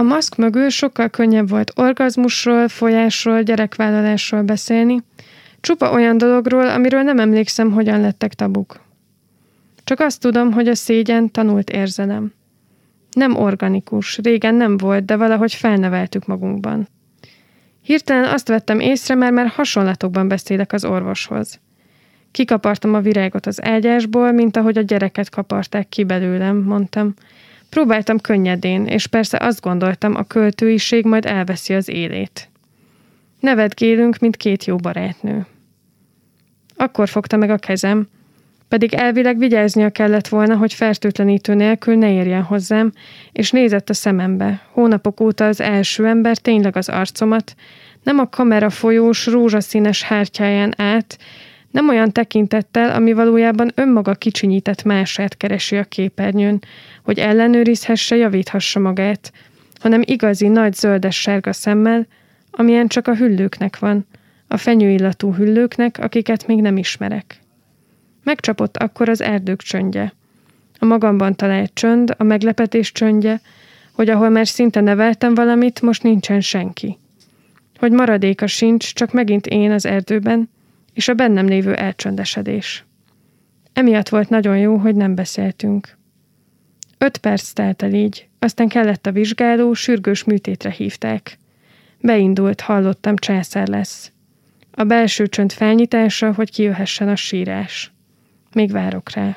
A maszk mögül sokkal könnyebb volt orgazmusról, folyásról, gyerekvállalásról beszélni, csupa olyan dologról, amiről nem emlékszem, hogyan lettek tabuk. Csak azt tudom, hogy a szégyen tanult érzelem. Nem organikus, régen nem volt, de valahogy felneveltük magunkban. Hirtelen azt vettem észre, mert már hasonlatokban beszélek az orvoshoz. Kikapartam a virágot az ágyásból, mint ahogy a gyereket kaparták ki belőlem, mondtam. Próbáltam könnyedén, és persze azt gondoltam, a költőiség majd elveszi az élét. Nevetgélünk, mint két jó barátnő. Akkor fogta meg a kezem, pedig elvileg vigyáznia kellett volna, hogy fertőtlenítő nélkül ne érjen hozzám, és nézett a szemembe. Hónapok óta az első ember tényleg az arcomat, nem a kamera folyós, rózsaszínes hártyáján át, nem olyan tekintettel, ami valójában önmaga kicsinyített mását keresi a képernyőn, hogy ellenőrizhesse, javíthassa magát, hanem igazi, nagy zöldes-sárga szemmel, amilyen csak a hüllőknek van, a fenyőillatú hüllőknek, akiket még nem ismerek. Megcsapott akkor az erdők csöndje. A magamban talált csönd, a meglepetés csöndje, hogy ahol már szinte neveltem valamit, most nincsen senki. Hogy maradéka sincs, csak megint én az erdőben, és a bennem lévő elcsöndesedés. Emiatt volt nagyon jó, hogy nem beszéltünk. Öt perc telt el így, aztán kellett a vizsgáló, sürgős műtétre hívták. Beindult, hallottam, császár lesz. A belső csönd felnyitása, hogy kijöhessen a sírás. Még várok rá.